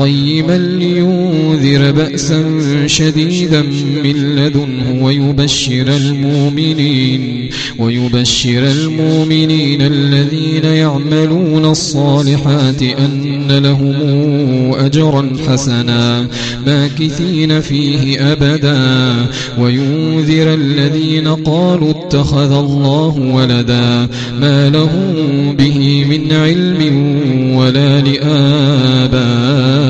قيما لينذر بأسا شديدا من لدنه ويبشر المؤمنين ويبشر المؤمنين الذين يعملون الصالحات أن لهم أجرا حسنا ماكثين فيه أبدا. وينذر الذين قالوا اتخذ الله ولدا ما لهم به من علم ولا لآبائهم.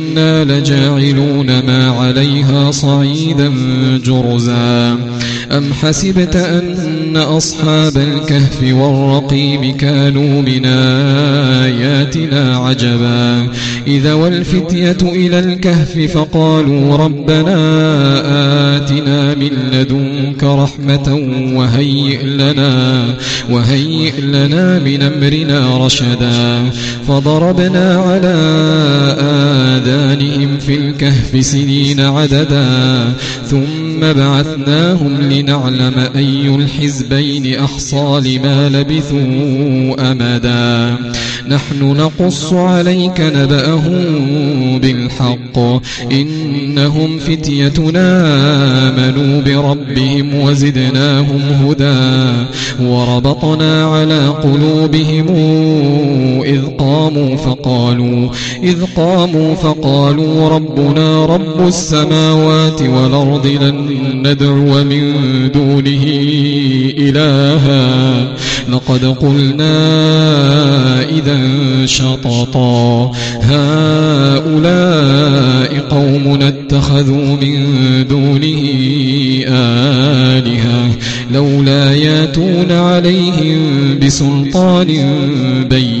وإنا لجاعلون ما عليها صعيدا جرزا. أم حسبت أن أصحاب الكهف والرقيم كانوا من آياتنا عجبا إذا والفتية إلى الكهف فقالوا ربنا آتنا من لدنك رحمة وهيئ لنا وهيئ لنا من أمرنا رشدا فضربنا على آذانهم في الكهف سنين عددا ثم بعثناهم لنعلم أي الحزبين أحصى لما لبثوا أمدا. نحن نقص عليك نبأهم بالحق. إنهم فتيتنا آمنوا بربهم وزدناهم هدى. وربطنا على قلوبهم إذ قاموا فقالوا إذ قاموا فقالوا ربنا رب السماوات والأرض لن ندعو من دونه إلها. لقد قلنا إذا شططا. هؤلاء قوم اتخذوا من دونه آلهة. لولا ياتون عليهم بسلطان بين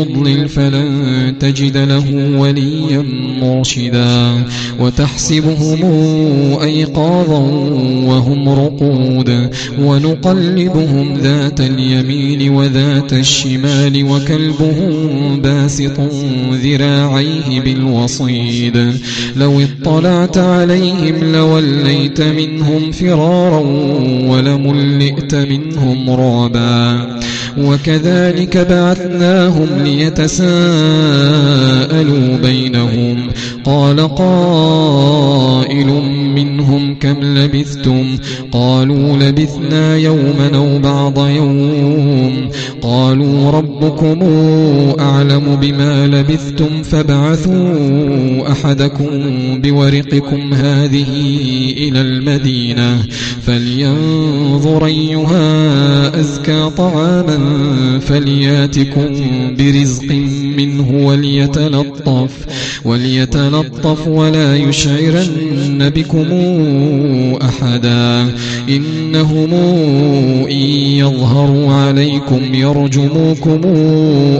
يضلل فلن تجد له وليا مرشدا. وتحسبهم أيقاظا وهم رقود. ونقلبهم ذات اليمين وذات الشمال وكلبهم باسط ذراعيه بالوصيد. لو اطلعت عليهم لوليت منهم فرارا ولملئت منهم رعبا. وكذلك بعثناهم ليتساءلوا بينهم قال قائل منهم كم لبثتم قالوا لبثنا يوما أو بعض يوم قالوا ربكم أعلم بما لبثتم فابعثوا أحدكم بورقكم هذه إلى المدينة فلينظر أيها أزكى طعاما فلياتكم برزق منه وليتلطف وليتلطف ولا يشعرن بكم أحدا. إنهم إن يظهروا عليكم يرجموكم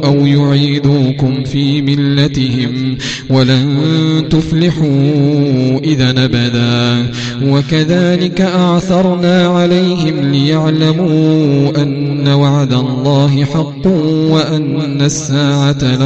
أو يعيدوكم في ملتهم ولن تفلحوا إذا نبدا وكذلك أعثرنا عليهم ليعلموا أن وعد الله حق وأن الساعة لا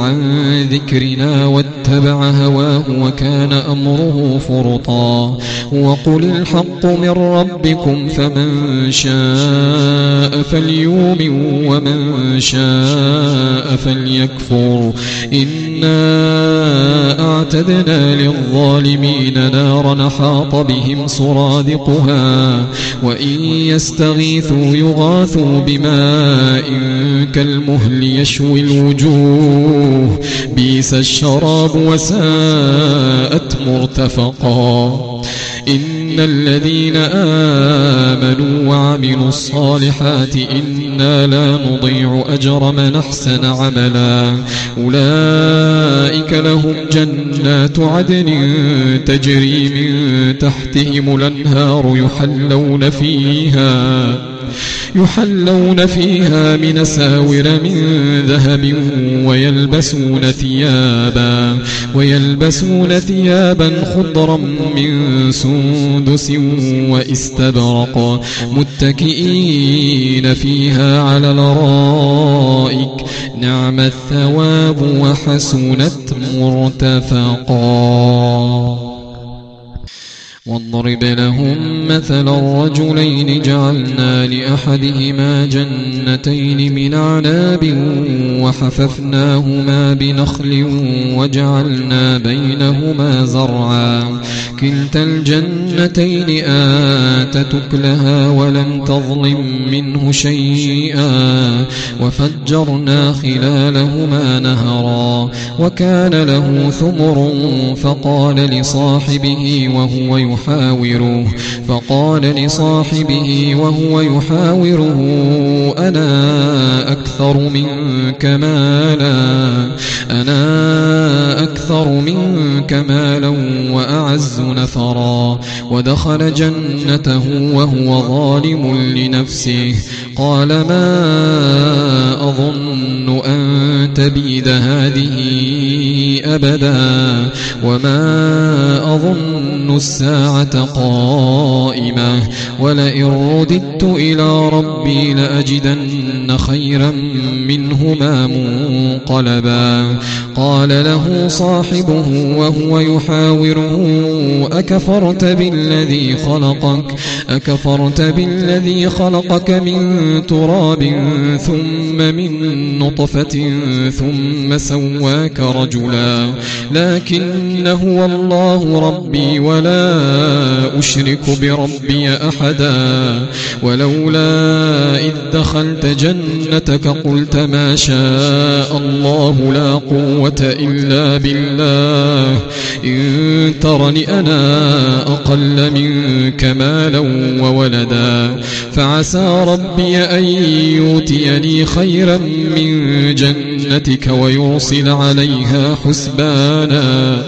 عن ذكرنا واتبع هواه وكان أمره فرطا. وقل الحق من ربكم فمن شاء فليؤمن ومن شاء فليكفر. إنا أعتدنا للظالمين نارا حاط بهم سرادقها وإن يستغيثوا يغاثوا بماء كالمهل يشوي الوجوه. بيس الشراب وساءت مرتفقا. إن الذين آمنوا وعملوا الصالحات إنا لا نضيع أجر من أحسن عملا. أولئك لهم جنات عدن تجري من تحتهم الأنهار يحلون فيها. يحلون فيها من ساور من ذهب ويلبسون ثيابا ويلبسون ثيابا خضرا من سندس واستبرق متكئين فيها على الأرائك. نعم الثواب وحسنت مرتفقا. واضرب لهم مثل الرجلين جعلنا لأحدهما جنتين من عناب وحففناهما بنخل وجعلنا بينهما زرعا. كلتا الجنتين آتت أكلها ولم تظلم منه شيئا. وفجرنا خلالهما نهرا. وكان له ثمر فقال لصاحبه وهو يحاوره. فقال لصاحبه وهو يحاوره أنا أكثر منك مالا؟ أنا أكثر منك مالا وأعز نفرا. ودخل جنته وهو ظالم لنفسه. قال ما أظن أن تبيد هذه أبدا وما أظن الساعة قائمة ولئن رددت إلى ربي لأجدن خيرا منهما منقلبا. قال له صاحبه وهو يحاوره أكفرت بالذي خلقك؟ أكفرت بالذي خلقك من تراب ثم من نطفة ثم سواك رجلا. لكن هو الله ربي ولا أشرك بربي أحدا. ولولا إذ دخلت جنتك قلت ما شاء الله لا قوة إلا بالله. إن ترني أنا أقل منك مالا وولدا. فعسى ربي أن يؤتيني خيرا من جنتك ويرسل عليها حسبانا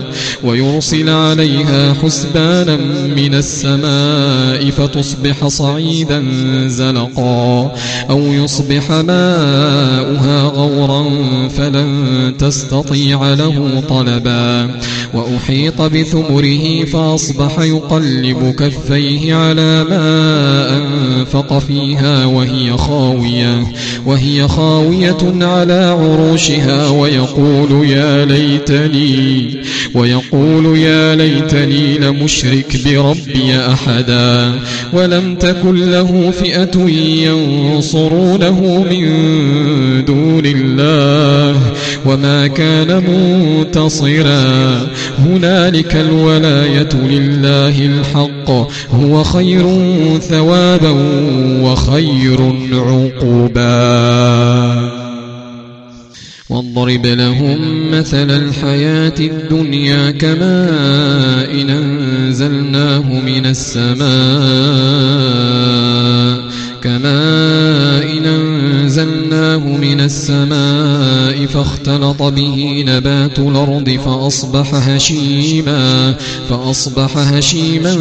ويرسل عليها حسبانا من السماء فتصبح صعيدا زلقا أو يصبح ماؤها غورا فلن تستطيع له طلبا. وأحيط بثمره فأصبح يقلب كفيه على ما أنفق فيها وهي خاوية وهي خاوية على عروشها ويقول يا ليتني ويقول يا ليتني لمشرك بربي أحدا ولم تكن له فئة ينصرونه من دون الله وما كان منتصرا. هنالك الولاية لله الحق هو خير ثوابا وخير عقبا واضرب لهم مثل الحياة الدنيا كماء إن أنزلناه من السماء كماء إن أنزلناه من السماء فاختلط به نبات الأرض فأصبح هشيما فأصبح هشيما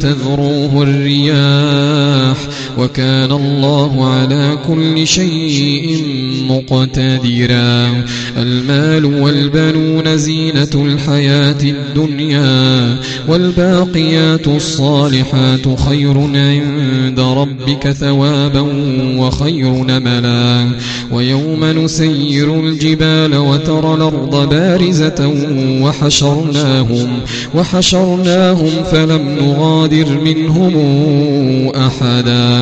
تذروه الرياح وكان الله على كل شيء مقتدرا. المال والبنون زينة الحياة الدنيا والباقيات الصالحات خير عند ربك ثوابا وخير نملا. ويوم نسير الجبال وترى الأرض بارزة وحشرناهم وحشرناهم فلم نغادر منهم أحدا.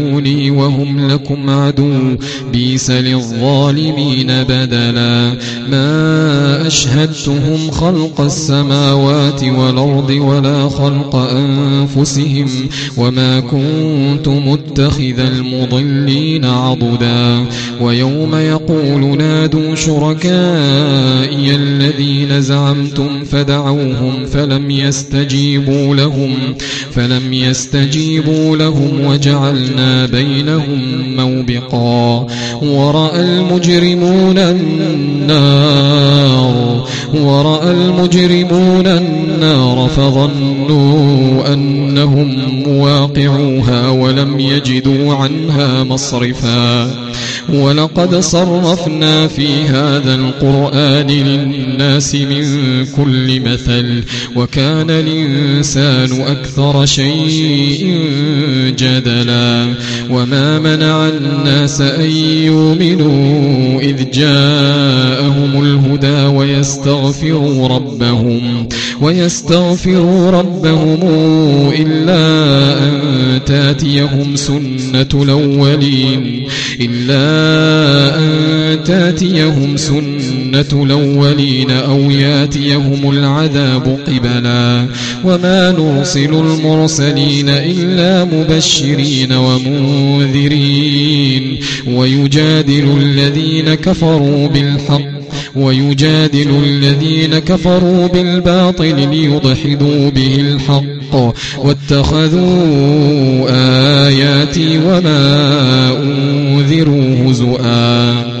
دوني وهم لكم عدو. بيس للظالمين بدلا. ما أشهدتهم خلق السماوات والأرض ولا خلق أنفسهم وما كنت متخذ المضلين عضدا. ويوم يقول نادوا شركائي الذين زعمتم فدعوهم فلم يستجيبوا لهم فلم يستجيبوا لهم وجعلنا بينهم موبقا ورأى المجرمون النار ورأى المجرمون النار فظنوا أنهم مواقعوها ولم يجدوا عنها مصرفا. ولقد صرفنا في هذا القرآن للناس من كل مثل. وكان الإنسان أكثر شيء جدلا. وما منع الناس أن يؤمنوا إذ جاءهم الهدى ويستغفروا ربهم. ويستغفروا ربهم إلا أن تأتيهم سنة الأولين. إلا أن تاتيهم سنة الأولين أو ياتيهم العذاب قبلا. وما نرسل المرسلين إلا مبشرين ومنذرين. ويجادل الذين كفروا بالحق ويجادل الذين كفروا بالباطل ليضحدوا به الحق واتخذوا آياتي وما أنذروا هزؤا.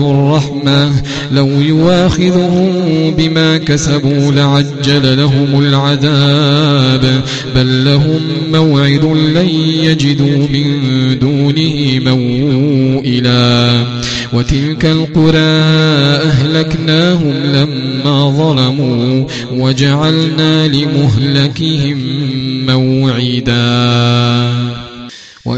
ذو الرحمة لو يواخذهم بما كسبوا لعجل لهم العذاب. بل لهم موعد لن يجدوا من دونه موئلا. وتلك القرى أهلكناهم لما ظلموا وجعلنا لمهلكهم موعداً.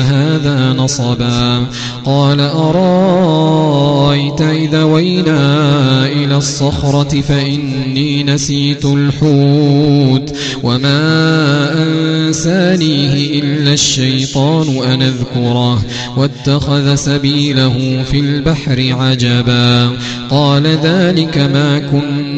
هذا نصبا قال أرايت إذا وينا إلى الصخرة فإني نسيت الحوت وما أنسانيه إلا الشيطان أن أذكره واتخذ سبيله في البحر عجبا قال ذلك ما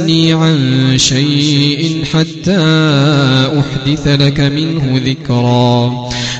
تسألني عن شيء حتى أحدث لك منه ذكرا.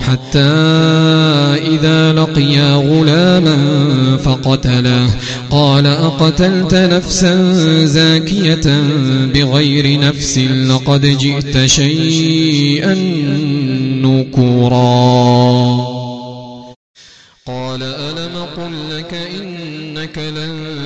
حتى إذا لقيا غلاما فقتله. قال أقتلت نفسا زاكية بغير نفس لقد جئت شيئا نكرا قال ألم قل لك إنك لن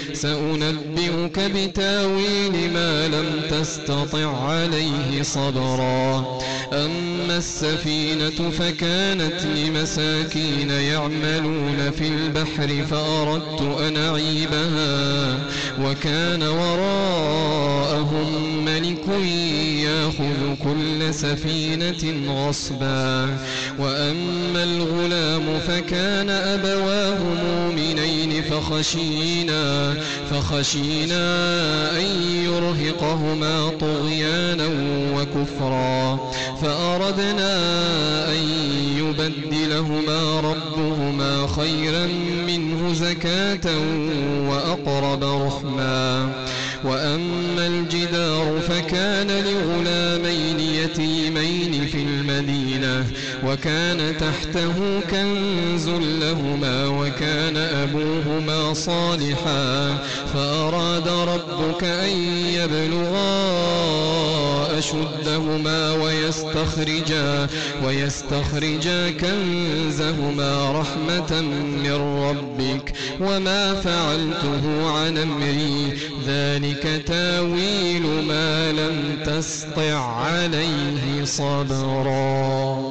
سأنبئك بتاويل ما لم تستطع عليه صبرا. أما السفينة فكانت لمساكين يعملون في البحر فأردت أن أعيبها وكان وراءهم ملك ياخذ كل سفينة غصبا. وأما الغلام فكان أبواه فخشينا فخشينا أن يرهقهما طغيانا وكفرا. فأردنا أن يبدلهما ربهما خيرا منه زكاة وأقرب رحما. وأما الجدار فكان لغلامين المدينة وكان تحته كنز لهما وكان أبوهما صالحا فأراد ربك أن يبلغا أشدهما ويستخرجا ويستخرجا كنزهما رحمة من ربك وما فعلته عن أمري. ذلك تاويل ما لم تسطع عليه صبرا.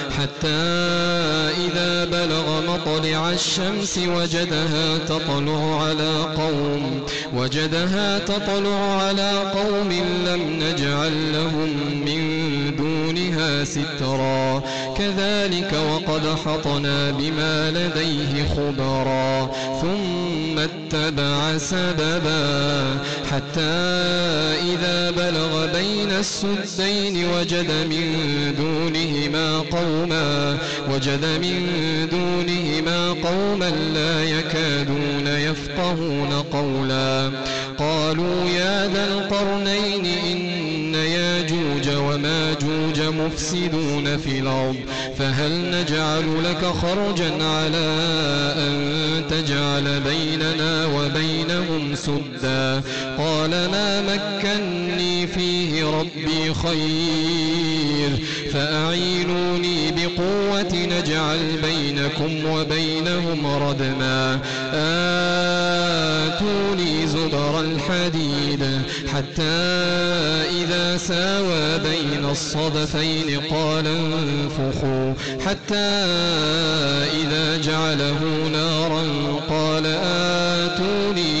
حتى إذا بلغ مطلع الشمس وجدها تطلع على قوم وجدها تطلع على قوم لم نجعل لهم من سترا. كذلك وقد حطنا بما لديه خبرا. ثم اتبع سببا. حتى إذا بلغ بين السدين وجد من دونهما قوما. وجد من دونهما قوما لا يكادون يفقهون قولا. قالوا يا ذا القرنين إن ياجوج وماجوج مفسدون في الأرض فهل نجعل لك خرجا على أن تجعل بيننا وبينهم سدا؟ قال ما مكني فيه ربي خير. فأعينوني بقوة نجعل بينكم وبينهم ردما. آتوني زبر الحديد حتى إذا ساوى بين الصدفين قال انفخوا. حتى إذا جعله نارا قال آتوني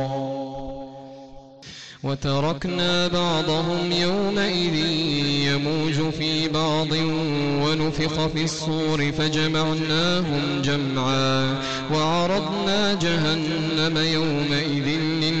وتركنا بعضهم يومئذ يموج في بعض ونفخ في الصور فجمعناهم جمعا وعرضنا جهنم يومئذ للكافرين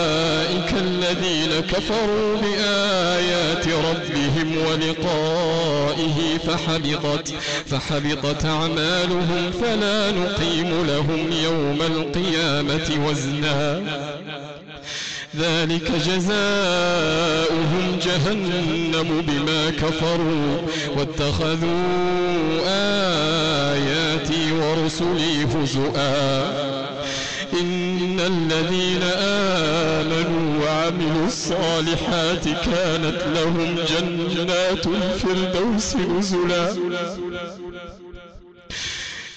الذين كفروا بآيات ربهم ولقائه فحبطت فحبطت أعمالهم فلا نقيم لهم يوم القيامة وزنا. ذلك جزاؤهم جهنم بما كفروا واتخذوا آياتي ورسلي هزؤا. إن الذين آمنوا وعملوا الصالحات كانت لهم جنات الفردوس نزلا.